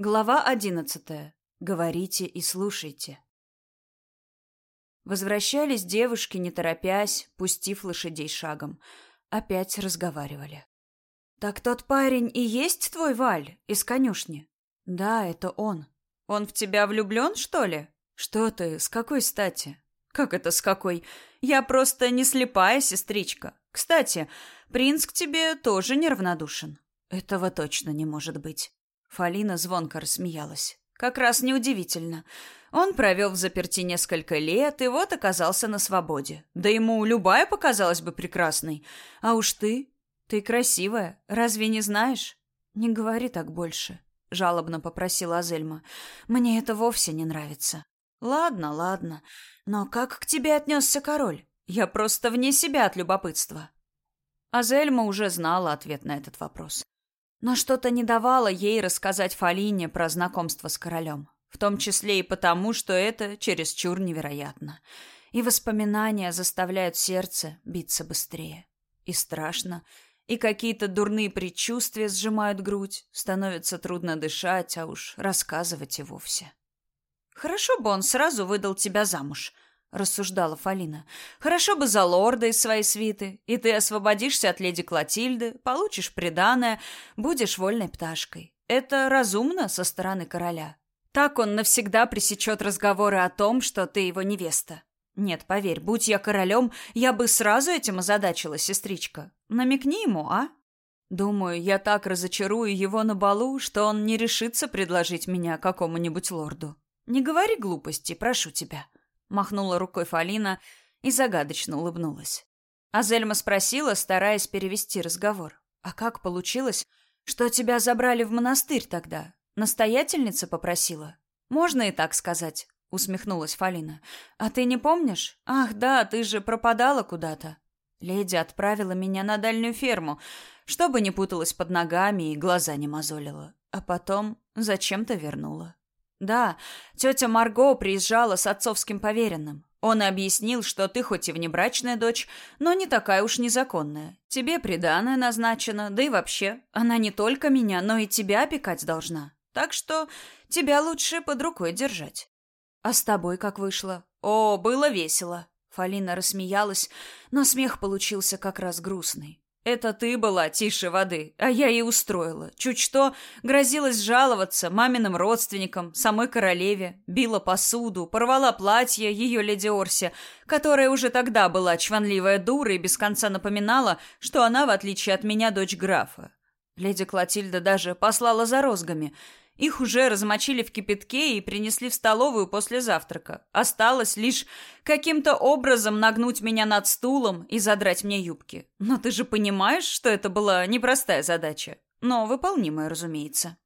Глава одиннадцатая. Говорите и слушайте. Возвращались девушки, не торопясь, пустив лошадей шагом. Опять разговаривали. «Так тот парень и есть твой Валь из конюшни?» «Да, это он». «Он в тебя влюблен, что ли?» «Что ты? С какой стати?» «Как это с какой? Я просто не слепая сестричка. Кстати, принц к тебе тоже неравнодушен». «Этого точно не может быть». Фалина звонко рассмеялась. Как раз неудивительно. Он провел в заперти несколько лет и вот оказался на свободе. Да ему любая показалась бы прекрасной. А уж ты... Ты красивая, разве не знаешь? Не говори так больше, жалобно попросила Азельма. Мне это вовсе не нравится. Ладно, ладно. Но как к тебе отнесся король? Я просто вне себя от любопытства. Азельма уже знала ответ на этот вопрос. Но что-то не давало ей рассказать Фалине про знакомство с королем. В том числе и потому, что это чересчур невероятно. И воспоминания заставляют сердце биться быстрее. И страшно, и какие-то дурные предчувствия сжимают грудь, становится трудно дышать, а уж рассказывать и вовсе. Хорошо бы он сразу выдал тебя замуж —— рассуждала Фалина. «Хорошо бы за лорда из своей свиты, и ты освободишься от леди Клотильды, получишь приданое, будешь вольной пташкой. Это разумно со стороны короля. Так он навсегда пресечет разговоры о том, что ты его невеста. Нет, поверь, будь я королем, я бы сразу этим озадачила, сестричка. Намекни ему, а?» Думаю, я так разочарую его на балу, что он не решится предложить меня какому-нибудь лорду. Не говори глупости, прошу тебя махнула рукой Фалина и загадочно улыбнулась. Азельма спросила, стараясь перевести разговор. А как получилось, что тебя забрали в монастырь тогда? Настоятельница попросила? Можно и так сказать, усмехнулась Фалина. А ты не помнишь? Ах, да, ты же пропадала куда-то. Леди отправила меня на дальнюю ферму, чтобы не путалась под ногами и глаза не мозолила. А потом зачем-то вернула. Да, тетя Марго приезжала с отцовским поверенным. Он объяснил, что ты хоть и внебрачная дочь, но не такая уж незаконная. Тебе приданое назначено, да и вообще, она не только меня, но и тебя опекать должна. Так что тебя лучше под рукой держать. А с тобой как вышло? О, было весело. Фалина рассмеялась, но смех получился как раз грустный. Это ты была тише воды, а я и устроила. Чуть что, грозилась жаловаться маминым родственникам, самой королеве, била посуду, порвала платье ее леди Орси, которая уже тогда была чванливая дура и без конца напоминала, что она, в отличие от меня, дочь графа. Леди Клотильда даже послала за розгами – их уже размочили в кипятке и принесли в столовую после завтрака. Осталось лишь каким-то образом нагнуть меня над стулом и задрать мне юбки. Но ты же понимаешь, что это была непростая задача. Но выполнимая, разумеется.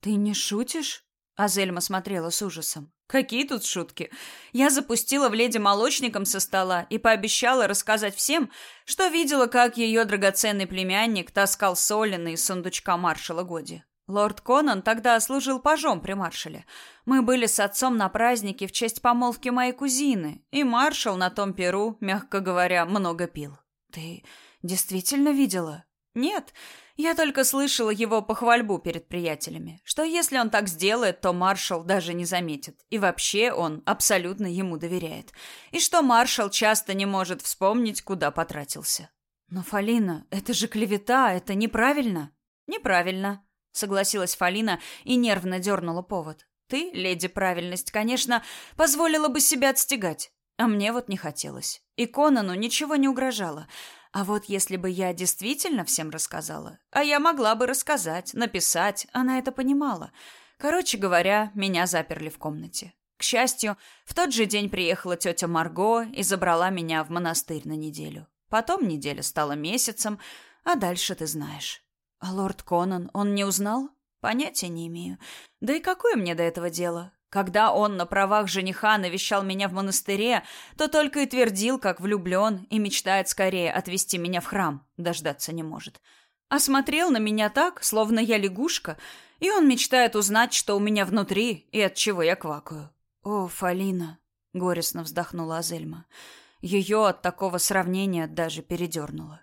«Ты не шутишь?» Азельма смотрела с ужасом. «Какие тут шутки? Я запустила в леди молочником со стола и пообещала рассказать всем, что видела, как ее драгоценный племянник таскал соленый из сундучка маршала Годи. Лорд Конан тогда служил пажом при маршале. Мы были с отцом на празднике в честь помолвки моей кузины, и маршал на том перу, мягко говоря, много пил. Ты действительно видела? Нет, я только слышала его похвальбу перед приятелями, что если он так сделает, то маршал даже не заметит. И вообще он абсолютно ему доверяет. И что маршал часто не может вспомнить, куда потратился. Но, Фалина, это же клевета, это неправильно. Неправильно, согласилась Фалина и нервно дернула повод. Ты, леди правильность, конечно, позволила бы себя отстегать, а мне вот не хотелось. И Конану ничего не угрожало. А вот если бы я действительно всем рассказала, а я могла бы рассказать, написать, она это понимала. Короче говоря, меня заперли в комнате. К счастью, в тот же день приехала тетя Марго и забрала меня в монастырь на неделю. Потом неделя стала месяцем, а дальше ты знаешь. А лорд Конан, он не узнал? Понятия не имею. Да и какое мне до этого дело? Когда он на правах жениха навещал меня в монастыре, то только и твердил, как влюблен, и мечтает скорее отвезти меня в храм, дождаться не может. А смотрел на меня так, словно я лягушка, и он мечтает узнать, что у меня внутри и от чего я квакаю. «О, Фалина!» — горестно вздохнула Азельма. Ее от такого сравнения даже передернуло.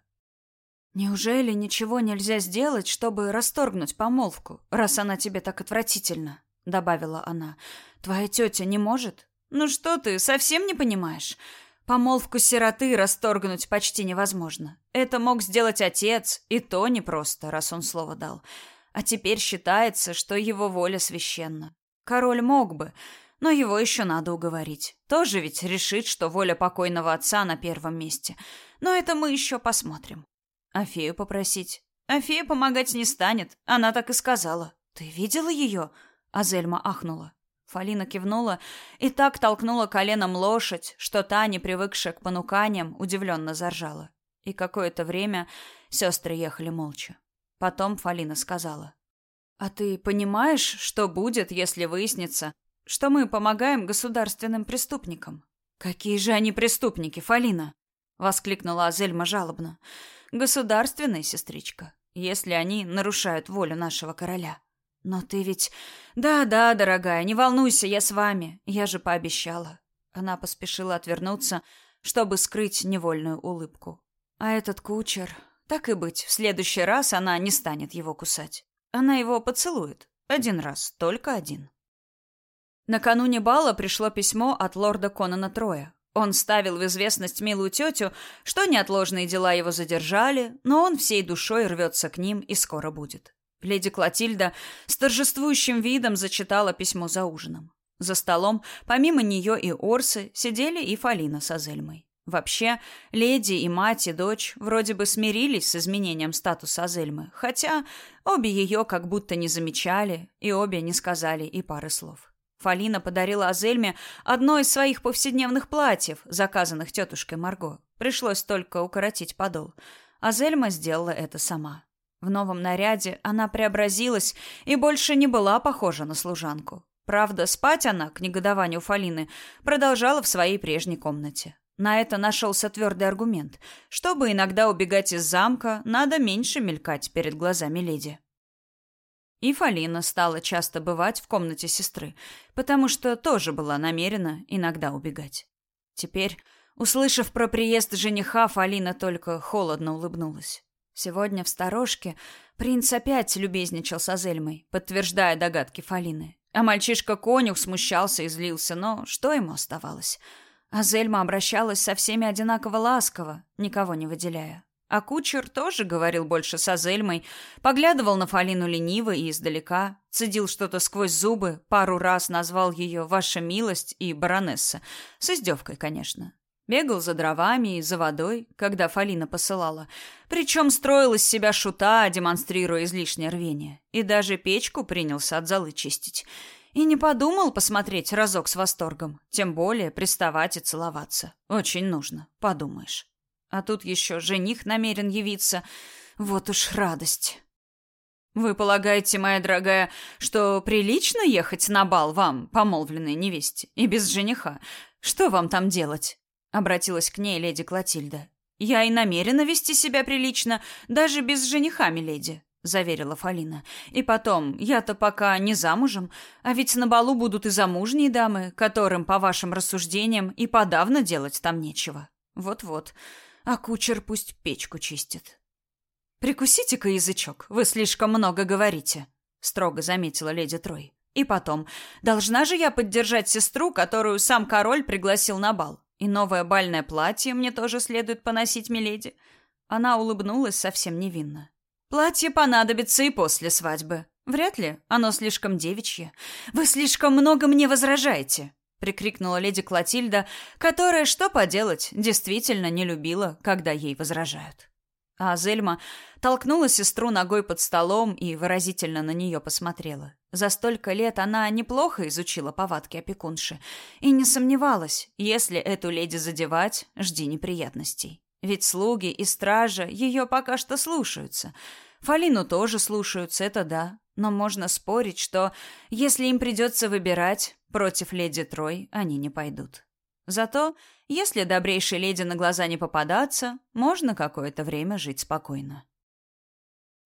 Неужели ничего нельзя сделать, чтобы расторгнуть помолвку, раз она тебе так отвратительна? добавила она. Твоя тетя не может? Ну что ты, совсем не понимаешь? Помолвку сироты расторгнуть почти невозможно. Это мог сделать отец, и то непросто, раз он слово дал. А теперь считается, что его воля священна. Король мог бы, но его еще надо уговорить. Тоже ведь решит, что воля покойного отца на первом месте. Но это мы еще посмотрим. А фею попросить? А фея помогать не станет. Она так и сказала. Ты видела ее? Азельма ахнула. Фалина кивнула и так толкнула коленом лошадь, что та, не привыкшая к понуканиям, удивленно заржала. И какое-то время сестры ехали молча. Потом Фалина сказала. «А ты понимаешь, что будет, если выяснится, что мы помогаем государственным преступникам?» «Какие же они преступники, Фалина?» — воскликнула Азельма жалобно. «Государственные, сестричка, если они нарушают волю нашего короля». «Но ты ведь...» «Да-да, дорогая, не волнуйся, я с вами. Я же пообещала». Она поспешила отвернуться, чтобы скрыть невольную улыбку. А этот кучер... Так и быть, в следующий раз она не станет его кусать. Она его поцелует. Один раз, только один. Накануне бала пришло письмо от лорда Конана Троя. Он ставил в известность милую тетю, что неотложные дела его задержали, но он всей душой рвется к ним и скоро будет. Леди Клотильда с торжествующим видом зачитала письмо за ужином. За столом, помимо нее и Орсы, сидели и Фалина с Азельмой. Вообще, леди и мать, и дочь вроде бы смирились с изменением статуса Азельмы, хотя обе ее как будто не замечали, и обе не сказали и пары слов. Фалина подарила Азельме одно из своих повседневных платьев, заказанных тетушкой Марго. Пришлось только укоротить подол. Азельма сделала это сама. В новом наряде она преобразилась и больше не была похожа на служанку. Правда, спать она, к негодованию Фалины, продолжала в своей прежней комнате. На это нашелся твердый аргумент. Чтобы иногда убегать из замка, надо меньше мелькать перед глазами леди. И Фалина стала часто бывать в комнате сестры, потому что тоже была намерена иногда убегать. Теперь, услышав про приезд жениха, Фалина только холодно улыбнулась. Сегодня в сторожке принц опять любезничал с Азельмой, подтверждая догадки Фалины. А мальчишка-конюх смущался и злился, но что ему оставалось? Азельма обращалась со всеми одинаково ласково, никого не выделяя. А кучер тоже говорил больше с Азельмой, поглядывал на Фалину лениво и издалека, цедил что-то сквозь зубы, пару раз назвал ее «Ваша милость» и «Баронесса», с издевкой, конечно. Бегал за дровами и за водой, когда Фалина посылала. Причем строил из себя шута, демонстрируя излишнее рвение. И даже печку принялся от золы чистить. И не подумал посмотреть разок с восторгом. Тем более приставать и целоваться. Очень нужно, подумаешь. А тут еще жених намерен явиться. Вот уж радость. «Вы полагаете, моя дорогая, что прилично ехать на бал вам, помолвленной невесте, и без жениха? Что вам там делать?» обратилась к ней леди Клотильда. Я и намерена вести себя прилично, даже без жениха, миледи, заверила Фалина. И потом, я-то пока не замужем, а ведь на балу будут и замужние дамы, которым, по вашим рассуждениям, и подавно делать там нечего. Вот-вот. А кучер пусть печку чистит. Прикусите-ка язычок, вы слишком много говорите, строго заметила леди Трой. И потом, должна же я поддержать сестру, которую сам король пригласил на бал. И новое бальное платье мне тоже следует поносить, миледи. Она улыбнулась совсем невинно. Платье понадобится и после свадьбы. Вряд ли, оно слишком девичье. Вы слишком много мне возражаете, прикрикнула леди Клотильда, которая, что поделать, действительно не любила, когда ей возражают. А Зельма толкнула сестру ногой под столом и выразительно на нее посмотрела. За столько лет она неплохо изучила повадки опекунши и не сомневалась, если эту леди задевать, жди неприятностей. Ведь слуги и стража ее пока что слушаются. Фалину тоже слушаются, это да. Но можно спорить, что если им придется выбирать, против леди Трой они не пойдут. Зато, если добрейшей леди на глаза не попадаться, можно какое-то время жить спокойно.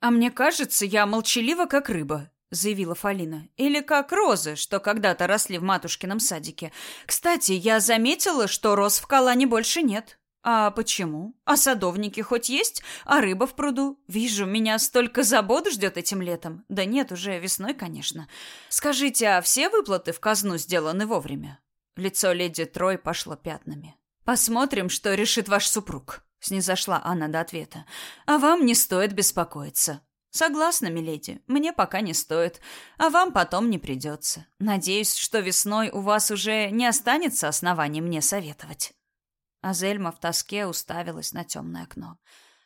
«А мне кажется, я молчалива, как рыба», — заявила Фалина. «Или как розы, что когда-то росли в матушкином садике. Кстати, я заметила, что роз в Калане больше нет. А почему? А садовники хоть есть? А рыба в пруду? Вижу, меня столько забот ждет этим летом. Да нет, уже весной, конечно. Скажите, а все выплаты в казну сделаны вовремя? Лицо леди Трой пошло пятнами. Посмотрим, что решит ваш супруг. Снизошла Анна до ответа. А вам не стоит беспокоиться. Согласна, миледи, мне пока не стоит, а вам потом не придется. Надеюсь, что весной у вас уже не останется оснований мне советовать. Азельма в тоске уставилась на темное окно.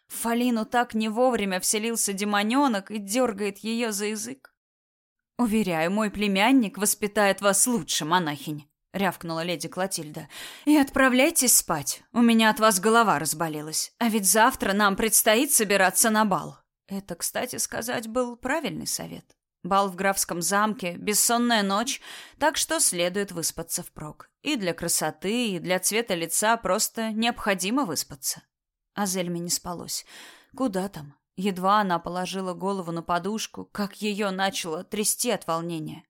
В Фалину так не вовремя вселился демоненок и дергает ее за язык. «Уверяю, мой племянник воспитает вас лучше, монахинь», — рявкнула леди Клотильда. «И отправляйтесь спать. У меня от вас голова разболелась. А ведь завтра нам предстоит собираться на бал». Это, кстати сказать, был правильный совет. Бал в графском замке, бессонная ночь, так что следует выспаться впрок. И для красоты, и для цвета лица просто необходимо выспаться. А Зельме не спалось. Куда там? Едва она положила голову на подушку, как ее начало трясти от волнения.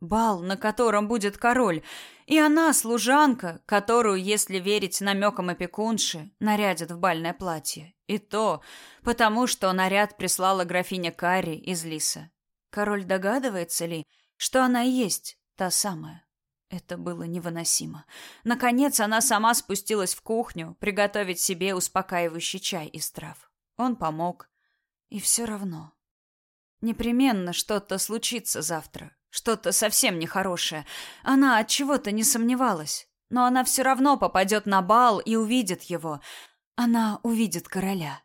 Бал, на котором будет король, и она, служанка, которую, если верить намекам опекунши, нарядят в бальное платье. И то потому, что наряд прислала графиня Карри из Лиса. Король догадывается ли, что она и есть та самая? Это было невыносимо. Наконец она сама спустилась в кухню приготовить себе успокаивающий чай из трав. Он помог. И все равно. Непременно что-то случится завтра. Что-то совсем нехорошее. Она от чего-то не сомневалась. Но она все равно попадет на бал и увидит его. Она увидит короля.